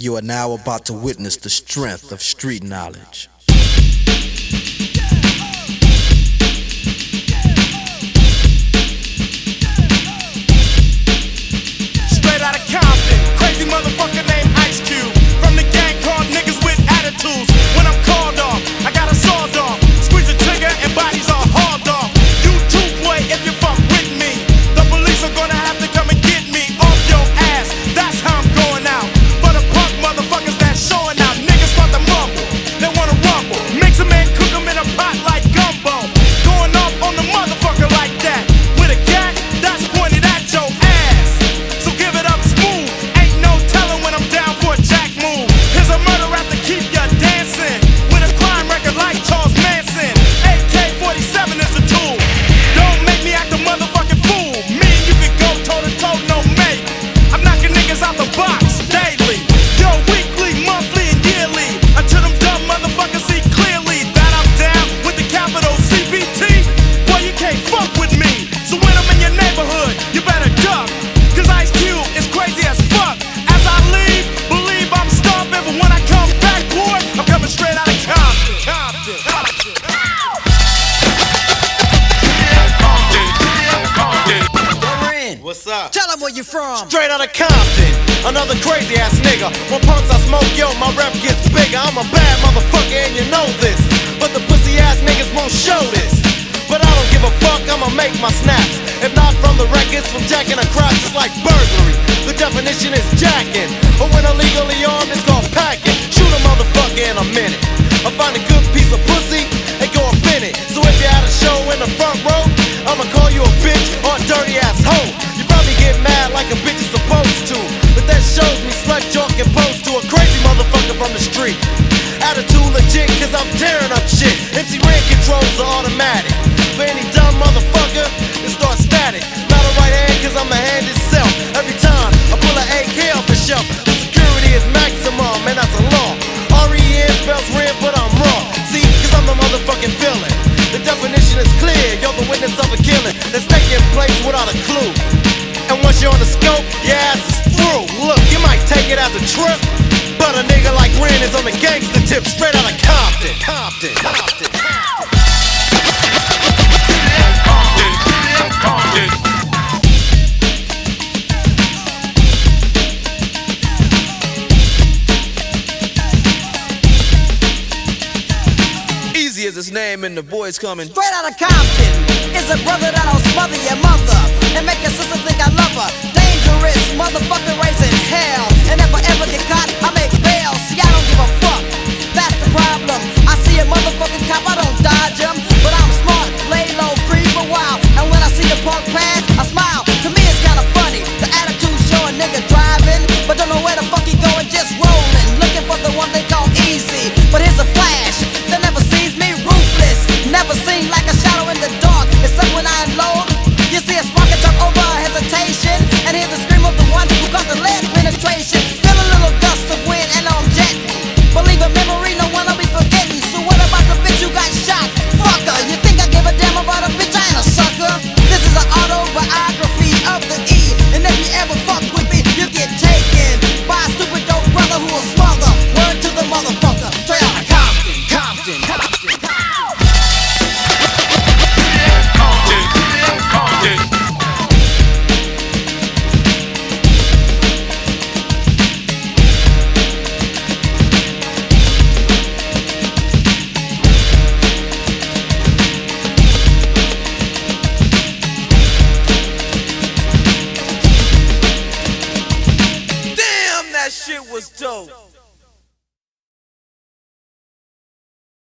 You are now about to witness the strength of street knowledge. Where you from. Straight out of Compton. Another crazy ass nigga. When punks I smoke, yo, my rep gets bigger. I'm a bad motherfucker and you know this. But the pussy ass niggas won't show this. But I don't give a fuck, I'ma make my snaps. If not from the records, from jacking across, it's like burglary. The definition is jacking. But when illegally armed, it's called packing. Shoot a motherfucker in a minute. I find a good free. Attitude legit, cause I'm tearing up shit. MC Ren controls are automatic. For any dumb motherfucker, it starts static. Not a right hand, cause I'm a hand itself. Every time I pull an AK off the shelf, the security is maximum, and that's a law. REN spells Ren, but I'm wrong. See, cause I'm the motherfucking villain. The definition is clear, you're the witness of a killing that's taking place without a clue. And once you're on the scope, your ass is through. Look, you might take it as a trip. But a nigga like Ren is on the gangster tip, straight out of Compton. Compton. Compton. Compton. Compton. is his name and the boys coming Straight out of Compton Is a brother that'll smother your mother And make your sister think I love her Dangerous motherfucker was dope.